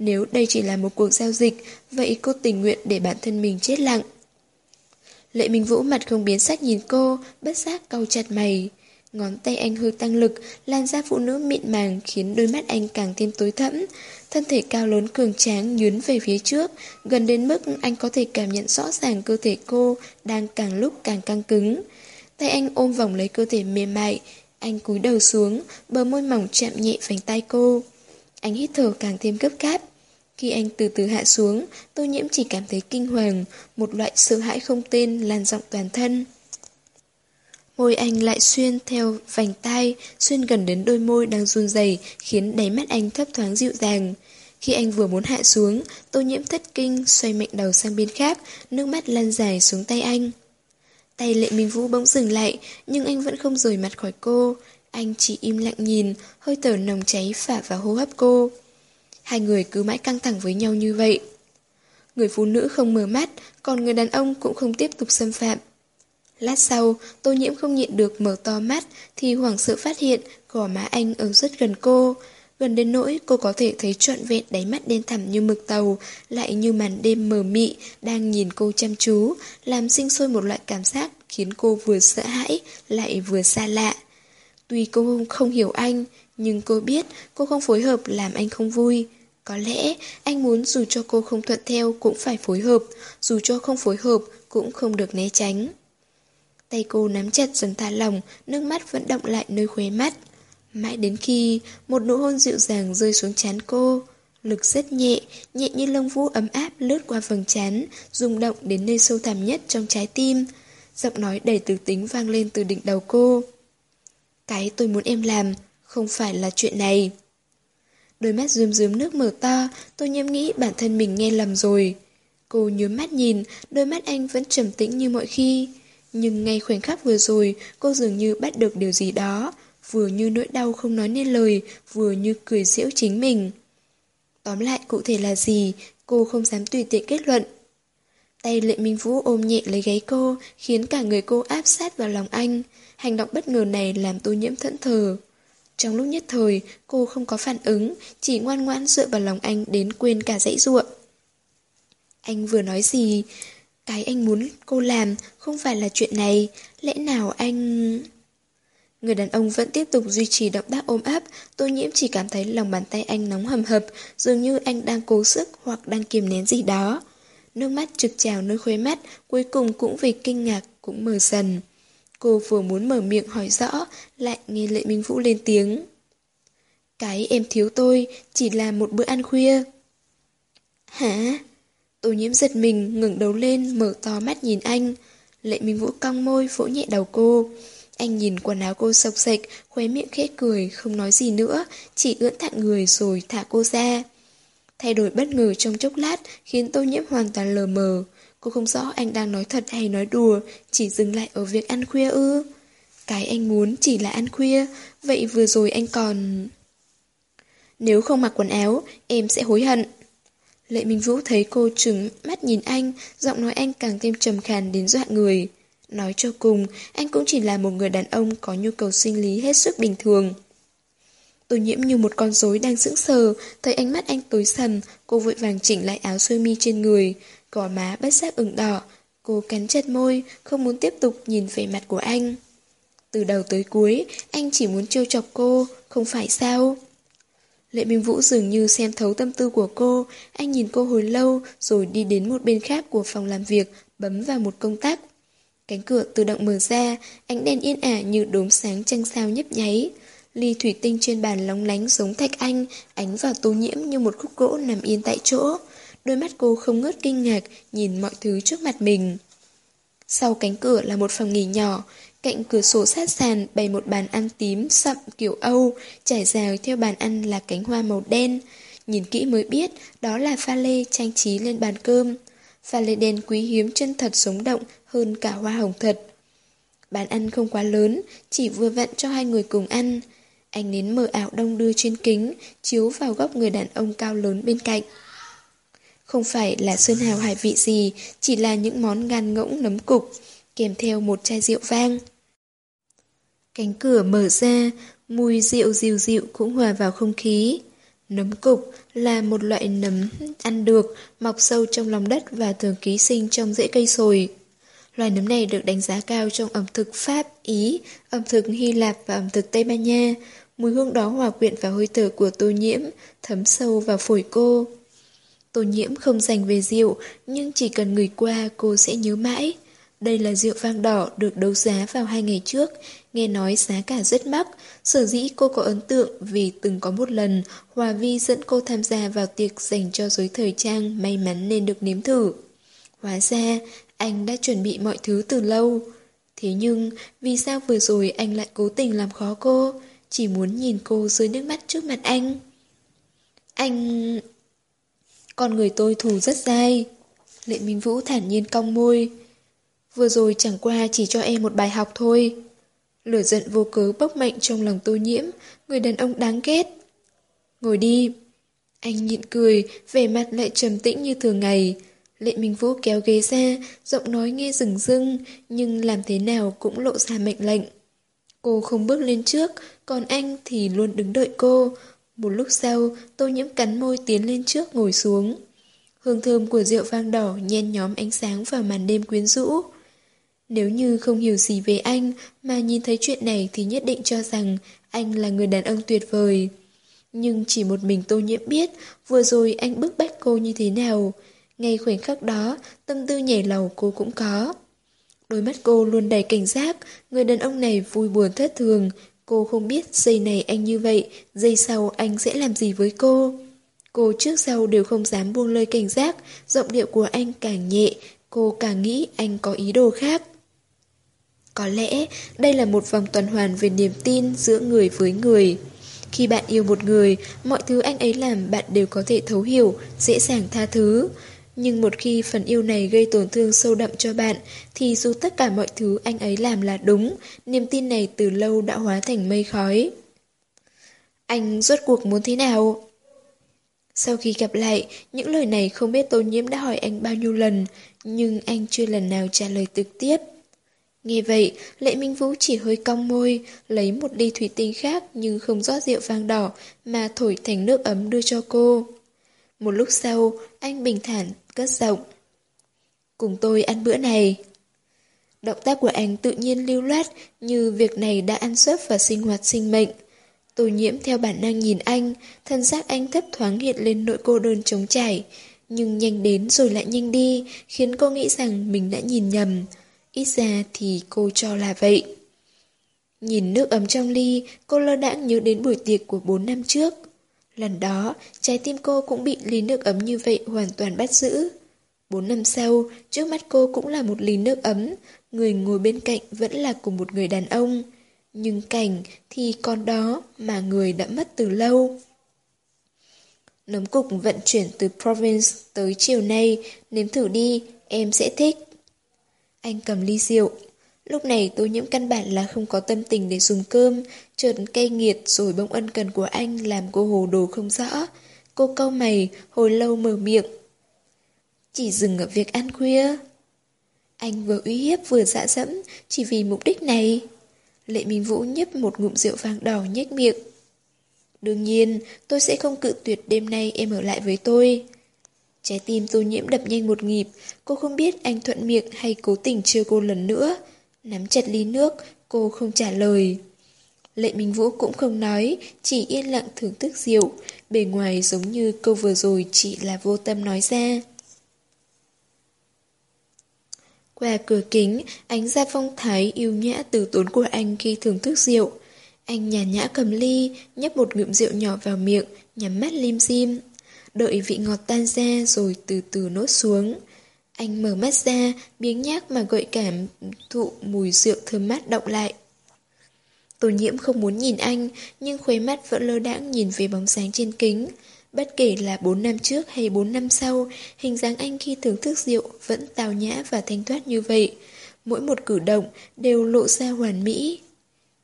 Nếu đây chỉ là một cuộc giao dịch, vậy cô tình nguyện để bản thân mình chết lặng. Lệ Minh Vũ mặt không biến sắc nhìn cô, bất giác cau chặt mày. Ngón tay anh hơi tăng lực, làn da phụ nữ mịn màng khiến đôi mắt anh càng thêm tối thẫm. Thân thể cao lớn cường tráng nhún về phía trước, gần đến mức anh có thể cảm nhận rõ ràng cơ thể cô đang càng lúc càng căng cứng. Tay anh ôm vòng lấy cơ thể mềm mại, anh cúi đầu xuống, bờ môi mỏng chạm nhẹ vành tay cô. Anh hít thở càng thêm gấp gáp. Khi anh từ từ hạ xuống, tô nhiễm chỉ cảm thấy kinh hoàng, một loại sợ hãi không tên lan rộng toàn thân. Môi anh lại xuyên theo vành tai, xuyên gần đến đôi môi đang run rẩy, khiến đáy mắt anh thấp thoáng dịu dàng. Khi anh vừa muốn hạ xuống, tô nhiễm thất kinh, xoay mạnh đầu sang bên khác, nước mắt lăn dài xuống tay anh. Tay lệ minh vũ bỗng dừng lại, nhưng anh vẫn không rời mặt khỏi cô. Anh chỉ im lặng nhìn, hơi thở nồng cháy phả vào hô hấp cô. Hai người cứ mãi căng thẳng với nhau như vậy. Người phụ nữ không mở mắt, còn người đàn ông cũng không tiếp tục xâm phạm. Lát sau, tô nhiễm không nhịn được mở to mắt, thì hoảng sợ phát hiện gò má anh ở rất gần cô. Gần đến nỗi cô có thể thấy trọn vẹn đáy mắt đen thẳm như mực tàu, lại như màn đêm mờ mị, đang nhìn cô chăm chú, làm sinh sôi một loại cảm giác khiến cô vừa sợ hãi, lại vừa xa lạ. Tuy cô không hiểu anh, nhưng cô biết cô không phối hợp làm anh không vui. Có lẽ anh muốn dù cho cô không thuận theo cũng phải phối hợp, dù cho không phối hợp cũng không được né tránh. Tay cô nắm chặt dần thả lỏng, nước mắt vẫn động lại nơi khóe mắt. Mãi đến khi một nụ hôn dịu dàng rơi xuống chán cô, lực rất nhẹ, nhẹ như lông vũ ấm áp lướt qua vầng chán, rung động đến nơi sâu thẳm nhất trong trái tim. giọng nói đầy từ tính vang lên từ đỉnh đầu cô. Cái tôi muốn em làm, không phải là chuyện này. Đôi mắt rướm rướm nước mở to, tôi nhâm nghĩ bản thân mình nghe lầm rồi. Cô nhớ mắt nhìn, đôi mắt anh vẫn trầm tĩnh như mọi khi. Nhưng ngay khoảnh khắc vừa rồi, cô dường như bắt được điều gì đó, vừa như nỗi đau không nói nên lời, vừa như cười giễu chính mình. Tóm lại cụ thể là gì, cô không dám tùy tiện kết luận. Tay Lệ Minh Vũ ôm nhẹ lấy gáy cô, khiến cả người cô áp sát vào lòng anh. Hành động bất ngờ này làm tôi nhiễm thẫn thờ. Trong lúc nhất thời, cô không có phản ứng, chỉ ngoan ngoãn dựa vào lòng anh đến quên cả dãy ruộng. Anh vừa nói gì? Cái anh muốn cô làm không phải là chuyện này, lẽ nào anh... Người đàn ông vẫn tiếp tục duy trì động tác ôm áp, tôi nhiễm chỉ cảm thấy lòng bàn tay anh nóng hầm hập, dường như anh đang cố sức hoặc đang kiềm nén gì đó. Nước mắt trực trào nơi khuấy mắt, cuối cùng cũng vì kinh ngạc cũng mờ dần. Cô vừa muốn mở miệng hỏi rõ, lại nghe Lệ Minh Vũ lên tiếng. Cái em thiếu tôi chỉ là một bữa ăn khuya. Hả? Tô nhiễm giật mình, ngẩng đầu lên, mở to mắt nhìn anh. Lệ Minh Vũ cong môi, vỗ nhẹ đầu cô. Anh nhìn quần áo cô sọc sạch, khóe miệng khẽ cười, không nói gì nữa, chỉ ưỡn thẳng người rồi thả cô ra. Thay đổi bất ngờ trong chốc lát khiến tô nhiễm hoàn toàn lờ mờ. Cô không rõ anh đang nói thật hay nói đùa, chỉ dừng lại ở việc ăn khuya ư. Cái anh muốn chỉ là ăn khuya, vậy vừa rồi anh còn... Nếu không mặc quần áo, em sẽ hối hận. Lệ Minh Vũ thấy cô trừng mắt nhìn anh, giọng nói anh càng thêm trầm khàn đến dọa người. Nói cho cùng, anh cũng chỉ là một người đàn ông có nhu cầu sinh lý hết sức bình thường. Tô nhiễm như một con rối đang sững sờ, thấy ánh mắt anh tối sầm, cô vội vàng chỉnh lại áo sơ mi trên người, gò má bất giác ửng đỏ. Cô cắn chặt môi, không muốn tiếp tục nhìn về mặt của anh. Từ đầu tới cuối, anh chỉ muốn trêu chọc cô, không phải sao? Lệ Minh Vũ dường như xem thấu tâm tư của cô, anh nhìn cô hồi lâu rồi đi đến một bên khác của phòng làm việc, bấm vào một công tắc. Cánh cửa tự động mở ra, ánh đèn yên ả như đốm sáng trăng sao nhấp nháy. Ly thủy tinh trên bàn lóng lánh giống thạch anh, ánh vào tô nhiễm như một khúc gỗ nằm yên tại chỗ. Đôi mắt cô không ngớt kinh ngạc, nhìn mọi thứ trước mặt mình. Sau cánh cửa là một phòng nghỉ nhỏ, cạnh cửa sổ sát sàn bày một bàn ăn tím sậm kiểu Âu, trải rào theo bàn ăn là cánh hoa màu đen. Nhìn kỹ mới biết, đó là pha lê trang trí lên bàn cơm. Pha lê đen quý hiếm chân thật sống động hơn cả hoa hồng thật. Bàn ăn không quá lớn, chỉ vừa vặn cho hai người cùng ăn. Anh nến mờ ảo đông đưa trên kính, chiếu vào góc người đàn ông cao lớn bên cạnh. Không phải là sơn hào hải vị gì, chỉ là những món gan ngỗng nấm cục, kèm theo một chai rượu vang. Cánh cửa mở ra, mùi rượu dịu dịu cũng hòa vào không khí. Nấm cục là một loại nấm ăn được, mọc sâu trong lòng đất và thường ký sinh trong rễ cây sồi. Loài nấm này được đánh giá cao trong ẩm thực Pháp, Ý, ẩm thực Hy Lạp và ẩm thực Tây Ban Nha. Mùi hương đó hòa quyện vào hơi thở của tô nhiễm, thấm sâu vào phổi cô. Tô nhiễm không dành về rượu, nhưng chỉ cần người qua cô sẽ nhớ mãi. Đây là rượu vang đỏ được đấu giá vào hai ngày trước, nghe nói giá cả rất mắc. Sở dĩ cô có ấn tượng vì từng có một lần Hòa Vi dẫn cô tham gia vào tiệc dành cho giới thời trang may mắn nên được nếm thử. Hóa ra, anh đã chuẩn bị mọi thứ từ lâu. Thế nhưng, vì sao vừa rồi anh lại cố tình làm khó cô, chỉ muốn nhìn cô dưới nước mắt trước mặt anh? Anh... Con người tôi thù rất dai. Lệ Minh Vũ thản nhiên cong môi. Vừa rồi chẳng qua chỉ cho em một bài học thôi. Lửa giận vô cớ bốc mạnh trong lòng tôi nhiễm, người đàn ông đáng ghét. Ngồi đi. Anh nhịn cười, vẻ mặt lại trầm tĩnh như thường ngày. Lệ Minh Vũ kéo ghế ra, giọng nói nghe rừng rưng, nhưng làm thế nào cũng lộ ra mệnh lệnh. Cô không bước lên trước, còn anh thì luôn đứng đợi cô. Một lúc sau, tô nhiễm cắn môi tiến lên trước ngồi xuống. Hương thơm của rượu vang đỏ nhen nhóm ánh sáng vào màn đêm quyến rũ. Nếu như không hiểu gì về anh mà nhìn thấy chuyện này thì nhất định cho rằng anh là người đàn ông tuyệt vời. Nhưng chỉ một mình tô nhiễm biết vừa rồi anh bức bách cô như thế nào. Ngay khoảnh khắc đó, tâm tư nhảy lầu cô cũng có. Đôi mắt cô luôn đầy cảnh giác, người đàn ông này vui buồn thất thường. Cô không biết giây này anh như vậy, giây sau anh sẽ làm gì với cô. Cô trước sau đều không dám buông lời cảnh giác, giọng điệu của anh càng nhẹ, cô càng nghĩ anh có ý đồ khác. Có lẽ đây là một vòng tuần hoàn về niềm tin giữa người với người. Khi bạn yêu một người, mọi thứ anh ấy làm bạn đều có thể thấu hiểu, dễ dàng tha thứ. Nhưng một khi phần yêu này gây tổn thương sâu đậm cho bạn, thì dù tất cả mọi thứ anh ấy làm là đúng, niềm tin này từ lâu đã hóa thành mây khói. Anh rốt cuộc muốn thế nào? Sau khi gặp lại, những lời này không biết Tô Nhiễm đã hỏi anh bao nhiêu lần, nhưng anh chưa lần nào trả lời trực tiếp. Nghe vậy, Lệ Minh Vũ chỉ hơi cong môi, lấy một ly thủy tinh khác nhưng không rót rượu vang đỏ mà thổi thành nước ấm đưa cho cô. Một lúc sau, anh bình thản, cất giọng. Cùng tôi ăn bữa này. Động tác của anh tự nhiên lưu loát như việc này đã ăn suất và sinh hoạt sinh mệnh. Tô nhiễm theo bản năng nhìn anh, thân xác anh thấp thoáng hiện lên nỗi cô đơn trống trải, nhưng nhanh đến rồi lại nhanh đi, khiến cô nghĩ rằng mình đã nhìn nhầm. Ít ra thì cô cho là vậy. Nhìn nước ấm trong ly, cô lơ đãng nhớ đến buổi tiệc của 4 năm trước. Lần đó, trái tim cô cũng bị ly nước ấm như vậy hoàn toàn bắt giữ. bốn năm sau, trước mắt cô cũng là một ly nước ấm, người ngồi bên cạnh vẫn là cùng một người đàn ông. Nhưng cảnh thì còn đó mà người đã mất từ lâu. Nấm cục vận chuyển từ Province tới chiều nay, nếm thử đi, em sẽ thích. Anh cầm ly rượu. Lúc này tôi nhiễm căn bản là không có tâm tình để dùng cơm, chợt cay nghiệt rồi bỗng ân cần của anh làm cô hồ đồ không rõ. Cô câu mày, hồi lâu mở miệng. Chỉ dừng ở việc ăn khuya. Anh vừa uy hiếp vừa dạ dẫm, chỉ vì mục đích này. Lệ Minh Vũ nhấp một ngụm rượu vàng đỏ nhếch miệng. Đương nhiên, tôi sẽ không cự tuyệt đêm nay em ở lại với tôi. Trái tim tô nhiễm đập nhanh một nhịp, cô không biết anh thuận miệng hay cố tình trêu cô lần nữa. Nắm chặt ly nước, cô không trả lời. Lệ Minh Vũ cũng không nói, chỉ yên lặng thưởng thức rượu, bề ngoài giống như câu vừa rồi chỉ là vô tâm nói ra. Qua cửa kính, ánh ra phong thái yêu nhã từ tốn của anh khi thưởng thức rượu. Anh nhàn nhã cầm ly, nhấp một ngụm rượu nhỏ vào miệng, nhắm mắt lim dim. Đợi vị ngọt tan ra rồi từ từ nốt xuống. Anh mở mắt ra, biếng nhác mà gợi cảm thụ mùi rượu thơm mát động lại. Tô nhiễm không muốn nhìn anh, nhưng khuấy mắt vẫn lơ đãng nhìn về bóng sáng trên kính. Bất kể là 4 năm trước hay 4 năm sau, hình dáng anh khi thưởng thức rượu vẫn tào nhã và thanh thoát như vậy. Mỗi một cử động đều lộ ra hoàn mỹ.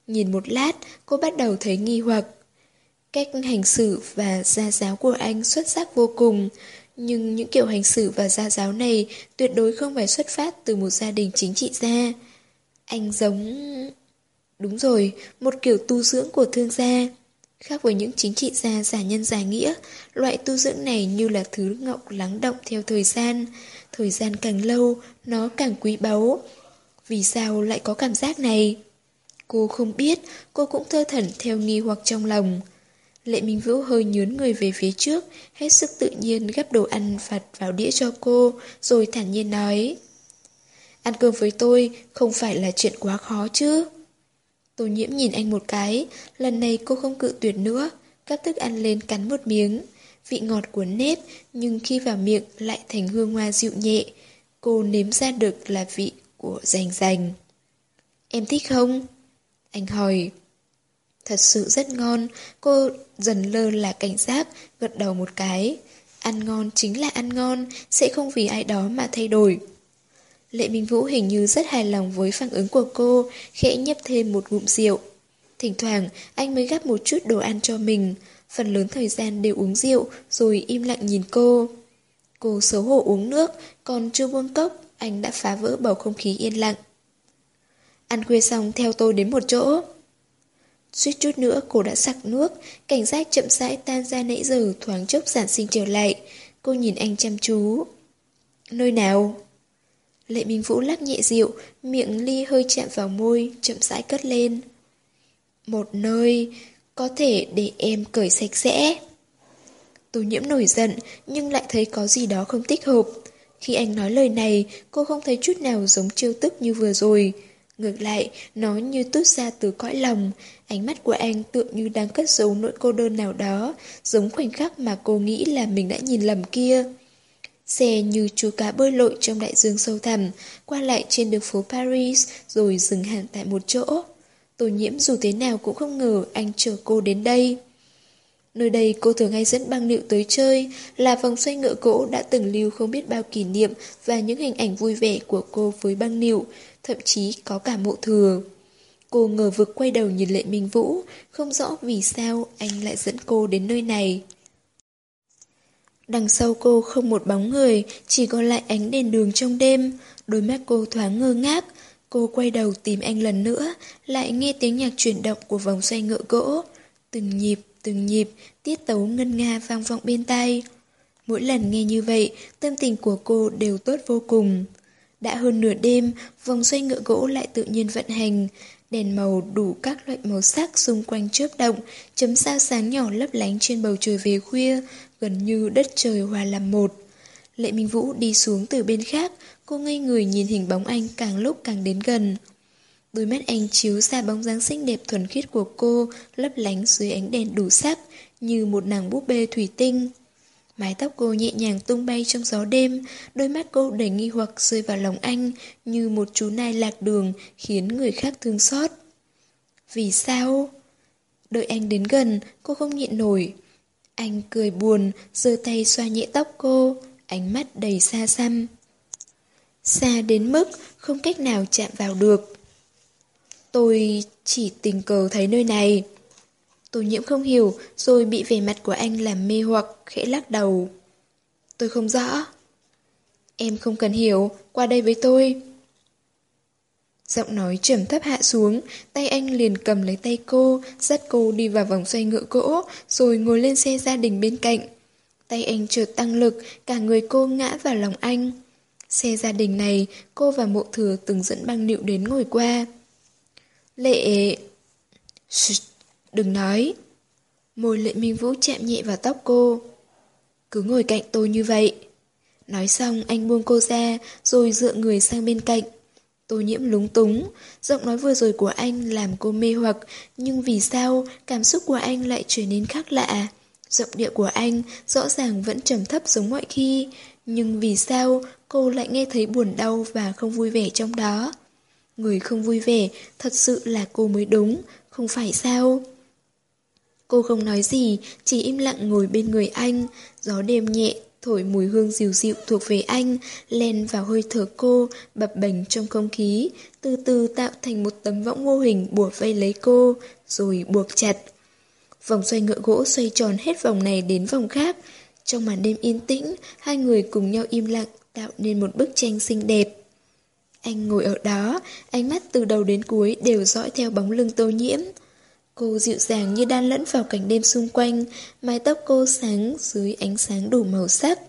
Nhìn một lát, cô bắt đầu thấy nghi hoặc. Cách hành xử và gia giáo của anh xuất sắc vô cùng, nhưng những kiểu hành xử và gia giáo này tuyệt đối không phải xuất phát từ một gia đình chính trị gia. Anh giống... Đúng rồi, một kiểu tu dưỡng của thương gia. Khác với những chính trị gia giả nhân giả nghĩa, loại tu dưỡng này như là thứ ngọc lắng động theo thời gian. Thời gian càng lâu, nó càng quý báu. Vì sao lại có cảm giác này? Cô không biết, cô cũng thơ thẩn theo nghi hoặc trong lòng. Lệ Minh Vũ hơi nhướn người về phía trước, hết sức tự nhiên gắp đồ ăn vặt vào đĩa cho cô, rồi thản nhiên nói. Ăn cơm với tôi không phải là chuyện quá khó chứ. Tô nhiễm nhìn anh một cái, lần này cô không cự tuyệt nữa, gắp thức ăn lên cắn một miếng. Vị ngọt của nếp, nhưng khi vào miệng lại thành hương hoa dịu nhẹ. Cô nếm ra được là vị của rành rành. Em thích không? Anh hỏi. Thật sự rất ngon, cô dần lơ là cảnh giác, gật đầu một cái. Ăn ngon chính là ăn ngon, sẽ không vì ai đó mà thay đổi. Lệ Minh Vũ hình như rất hài lòng với phản ứng của cô, khẽ nhấp thêm một ngụm rượu. Thỉnh thoảng, anh mới gắp một chút đồ ăn cho mình. Phần lớn thời gian đều uống rượu, rồi im lặng nhìn cô. Cô xấu hổ uống nước, còn chưa buông cốc, anh đã phá vỡ bầu không khí yên lặng. Ăn khuya xong theo tôi đến một chỗ. Suýt chút nữa cô đã sặc nước, cảnh giác chậm rãi tan ra nãy giờ thoáng chốc giản sinh trở lại. Cô nhìn anh chăm chú. Nơi nào? Lệ Minh Vũ lắc nhẹ rượu, miệng ly hơi chạm vào môi, chậm rãi cất lên. Một nơi, có thể để em cởi sạch sẽ. Tô nhiễm nổi giận, nhưng lại thấy có gì đó không thích hợp. Khi anh nói lời này, cô không thấy chút nào giống trêu tức như vừa rồi. Ngược lại, nó như tút ra từ cõi lòng, ánh mắt của anh tựa như đang cất giấu nỗi cô đơn nào đó, giống khoảnh khắc mà cô nghĩ là mình đã nhìn lầm kia. Xe như chú cá bơi lội trong đại dương sâu thẳm, qua lại trên đường phố Paris rồi dừng hẳn tại một chỗ. Tô nhiễm dù thế nào cũng không ngờ anh chở cô đến đây. Nơi đây cô thường hay dẫn băng nịu tới chơi, là vòng xoay ngựa gỗ đã từng lưu không biết bao kỷ niệm và những hình ảnh vui vẻ của cô với băng nịu, thậm chí có cả mộ thừa. Cô ngờ vực quay đầu nhìn Lệ Minh Vũ, không rõ vì sao anh lại dẫn cô đến nơi này. Đằng sau cô không một bóng người, chỉ còn lại ánh đèn đường trong đêm. Đôi mắt cô thoáng ngơ ngác. Cô quay đầu tìm anh lần nữa, lại nghe tiếng nhạc chuyển động của vòng xoay ngựa gỗ. Từng nhịp, từng nhịp, tiết tấu ngân nga vang vọng bên tai. Mỗi lần nghe như vậy, tâm tình của cô đều tốt vô cùng. Đã hơn nửa đêm, vòng xoay ngựa gỗ lại tự nhiên vận hành. Đèn màu đủ các loại màu sắc xung quanh chớp động, chấm sao sáng nhỏ lấp lánh trên bầu trời về khuya, gần như đất trời hòa làm một. Lệ Minh Vũ đi xuống từ bên khác, cô ngây người nhìn hình bóng anh càng lúc càng đến gần. Đôi mắt anh chiếu ra bóng dáng xinh đẹp thuần khiết của cô, lấp lánh dưới ánh đèn đủ sắc, như một nàng búp bê thủy tinh. Mái tóc cô nhẹ nhàng tung bay trong gió đêm, đôi mắt cô đầy nghi hoặc rơi vào lòng anh như một chú nai lạc đường khiến người khác thương xót. Vì sao? Đợi anh đến gần, cô không nhịn nổi. Anh cười buồn, giơ tay xoa nhẹ tóc cô, ánh mắt đầy xa xăm. Xa đến mức không cách nào chạm vào được. Tôi chỉ tình cờ thấy nơi này. Tô nhiễm không hiểu, rồi bị vẻ mặt của anh làm mê hoặc, khẽ lắc đầu. Tôi không rõ. Em không cần hiểu, qua đây với tôi. Giọng nói trầm thấp hạ xuống, tay anh liền cầm lấy tay cô, dắt cô đi vào vòng xoay ngựa gỗ, rồi ngồi lên xe gia đình bên cạnh. Tay anh chợt tăng lực, cả người cô ngã vào lòng anh. Xe gia đình này, cô và mộ thừa từng dẫn băng nịu đến ngồi qua. Lệ... Shh, đừng nói. Môi lệ minh vũ chạm nhẹ vào tóc cô. Cứ ngồi cạnh tôi như vậy. Nói xong anh buông cô ra, rồi dựa người sang bên cạnh. Tô nhiễm lúng túng, giọng nói vừa rồi của anh làm cô mê hoặc, nhưng vì sao cảm xúc của anh lại trở nên khác lạ? Giọng điệu của anh rõ ràng vẫn trầm thấp giống mọi khi, nhưng vì sao cô lại nghe thấy buồn đau và không vui vẻ trong đó? Người không vui vẻ thật sự là cô mới đúng, không phải sao? Cô không nói gì, chỉ im lặng ngồi bên người anh, gió đêm nhẹ thổi mùi hương dịu dịu thuộc về anh, len vào hơi thở cô, bập bềnh trong không khí, từ từ tạo thành một tấm võng mô hình buộc vây lấy cô, rồi buộc chặt. Vòng xoay ngựa gỗ xoay tròn hết vòng này đến vòng khác. Trong màn đêm yên tĩnh, hai người cùng nhau im lặng tạo nên một bức tranh xinh đẹp. Anh ngồi ở đó, ánh mắt từ đầu đến cuối đều dõi theo bóng lưng tô nhiễm. Cô dịu dàng như đan lẫn vào cảnh đêm xung quanh, mái tóc cô sáng dưới ánh sáng đủ màu sắc.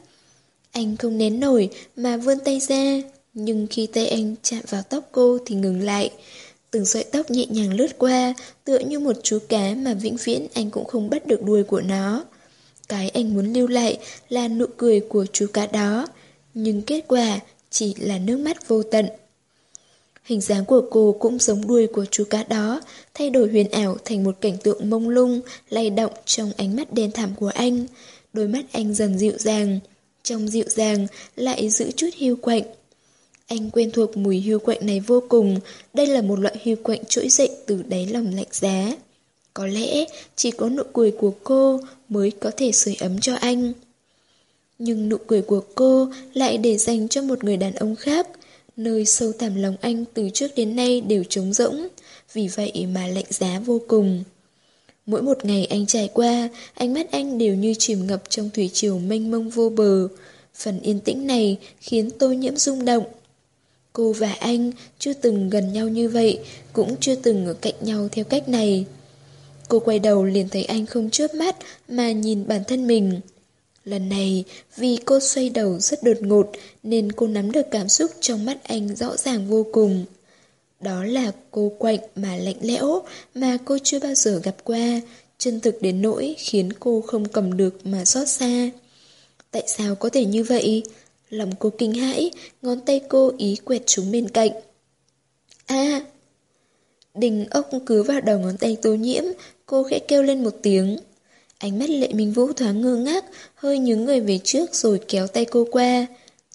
Anh không nén nổi mà vươn tay ra, nhưng khi tay anh chạm vào tóc cô thì ngừng lại. Từng sợi tóc nhẹ nhàng lướt qua, tựa như một chú cá mà vĩnh viễn anh cũng không bắt được đuôi của nó. Cái anh muốn lưu lại là nụ cười của chú cá đó, nhưng kết quả chỉ là nước mắt vô tận. Hình dáng của cô cũng giống đuôi của chú cá đó, thay đổi huyền ảo thành một cảnh tượng mông lung, lay động trong ánh mắt đen thẳm của anh. Đôi mắt anh dần dịu dàng, trong dịu dàng lại giữ chút hưu quạnh. Anh quen thuộc mùi hưu quạnh này vô cùng, đây là một loại hưu quạnh trỗi dậy từ đáy lòng lạnh giá. Có lẽ chỉ có nụ cười của cô mới có thể sưởi ấm cho anh. Nhưng nụ cười của cô lại để dành cho một người đàn ông khác, Nơi sâu thẳm lòng anh từ trước đến nay đều trống rỗng, vì vậy mà lạnh giá vô cùng. Mỗi một ngày anh trải qua, ánh mắt anh đều như chìm ngập trong thủy triều mênh mông vô bờ. Phần yên tĩnh này khiến tôi nhiễm rung động. Cô và anh chưa từng gần nhau như vậy, cũng chưa từng ở cạnh nhau theo cách này. Cô quay đầu liền thấy anh không chớp mắt mà nhìn bản thân mình. Lần này, vì cô xoay đầu rất đột ngột nên cô nắm được cảm xúc trong mắt anh rõ ràng vô cùng. Đó là cô quạnh mà lạnh lẽo mà cô chưa bao giờ gặp qua, chân thực đến nỗi khiến cô không cầm được mà xót xa. Tại sao có thể như vậy? Lòng cô kinh hãi, ngón tay cô ý quẹt chúng bên cạnh. a Đình ốc cứ vào đầu ngón tay tô nhiễm, cô khẽ kêu lên một tiếng. Ánh mắt lệ minh vũ thoáng ngơ ngác, hơi nhướng người về trước rồi kéo tay cô qua.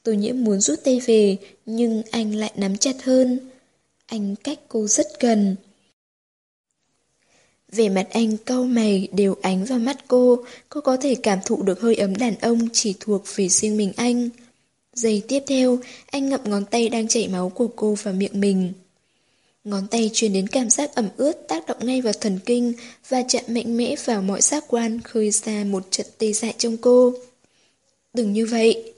Tô nhiễm muốn rút tay về, nhưng anh lại nắm chặt hơn. Anh cách cô rất gần. Về mặt anh cau mày đều ánh vào mắt cô, cô có thể cảm thụ được hơi ấm đàn ông chỉ thuộc về riêng mình anh. Giây tiếp theo, anh ngậm ngón tay đang chảy máu của cô vào miệng mình. Ngón tay truyền đến cảm giác ẩm ướt tác động ngay vào thần kinh và chạm mạnh mẽ vào mọi giác quan khơi ra một trận tê dại trong cô. Đừng như vậy.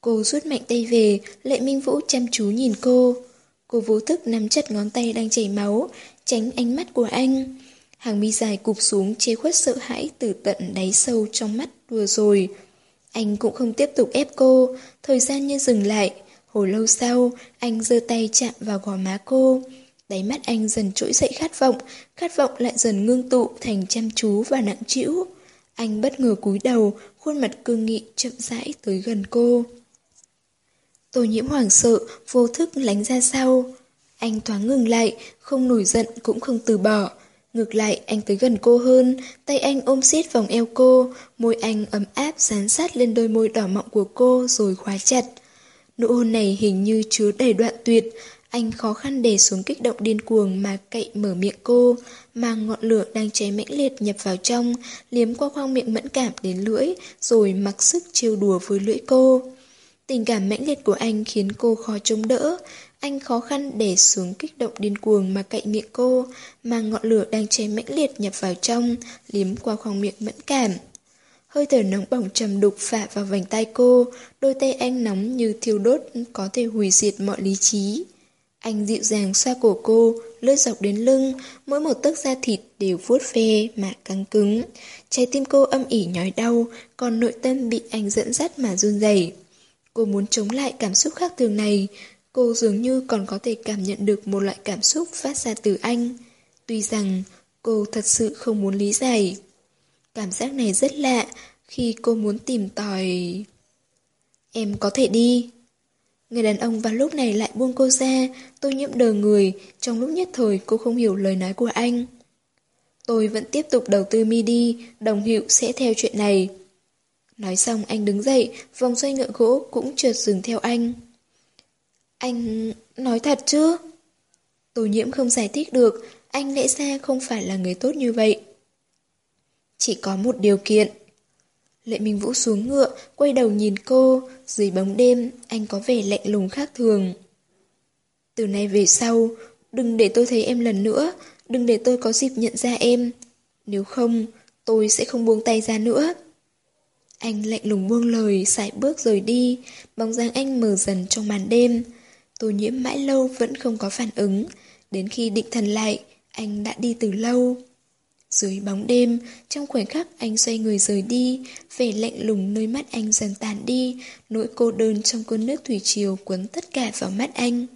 Cô rút mạnh tay về, Lệ Minh Vũ chăm chú nhìn cô. Cô vô thức nắm chặt ngón tay đang chảy máu, tránh ánh mắt của anh. Hàng mi dài cụp xuống che khuất sợ hãi từ tận đáy sâu trong mắt vừa rồi. Anh cũng không tiếp tục ép cô, thời gian như dừng lại. Hồi lâu sau, anh giơ tay chạm vào gò má cô. Đáy mắt anh dần trỗi dậy khát vọng, khát vọng lại dần ngưng tụ thành chăm chú và nặng trĩu. Anh bất ngờ cúi đầu, khuôn mặt cương nghị chậm rãi tới gần cô. Tô nhiễm hoảng sợ, vô thức lánh ra sau. Anh thoáng ngừng lại, không nổi giận cũng không từ bỏ. Ngược lại, anh tới gần cô hơn, tay anh ôm siết vòng eo cô, môi anh ấm áp dán sát lên đôi môi đỏ mọng của cô rồi khóa chặt. Nụ hôn này hình như chứa đầy đoạn tuyệt, anh khó khăn để xuống kích động điên cuồng mà cậy mở miệng cô, mang ngọn lửa đang cháy mãnh liệt nhập vào trong, liếm qua khoang miệng mẫn cảm đến lưỡi, rồi mặc sức trêu đùa với lưỡi cô. Tình cảm mãnh liệt của anh khiến cô khó chống đỡ, anh khó khăn để xuống kích động điên cuồng mà cậy miệng cô, mang ngọn lửa đang cháy mãnh liệt nhập vào trong, liếm qua khoang miệng mẫn cảm. Hơi thở nóng bỏng trầm đục phả vào vành tay cô, đôi tay anh nóng như thiêu đốt có thể hủy diệt mọi lý trí. Anh dịu dàng xoa cổ cô, lướt dọc đến lưng, mỗi một tấc da thịt đều vuốt ve mà căng cứng. Trái tim cô âm ỉ nhói đau, còn nội tâm bị anh dẫn dắt mà run rẩy. Cô muốn chống lại cảm xúc khác thường này, cô dường như còn có thể cảm nhận được một loại cảm xúc phát ra từ anh. Tuy rằng cô thật sự không muốn lý giải. Cảm giác này rất lạ khi cô muốn tìm tòi... Em có thể đi. Người đàn ông vào lúc này lại buông cô ra, tôi nhiễm đờ người, trong lúc nhất thời cô không hiểu lời nói của anh. Tôi vẫn tiếp tục đầu tư MIDI, đồng hiệu sẽ theo chuyện này. Nói xong anh đứng dậy, vòng xoay ngựa gỗ cũng trượt dừng theo anh. Anh nói thật chứ? Tô nhiễm không giải thích được, anh lẽ ra không phải là người tốt như vậy. Chỉ có một điều kiện. Lệ Minh Vũ xuống ngựa, quay đầu nhìn cô, dưới bóng đêm, anh có vẻ lạnh lùng khác thường. Từ nay về sau, đừng để tôi thấy em lần nữa, đừng để tôi có dịp nhận ra em. Nếu không, tôi sẽ không buông tay ra nữa. Anh lạnh lùng buông lời, sải bước rời đi, bóng dáng anh mờ dần trong màn đêm. Tô nhiễm mãi lâu vẫn không có phản ứng, đến khi định thần lại, anh đã đi từ lâu. Dưới bóng đêm, trong khoảnh khắc anh xoay người rời đi, vẻ lạnh lùng nơi mắt anh dần tàn đi, nỗi cô đơn trong cơn nước thủy triều cuốn tất cả vào mắt anh.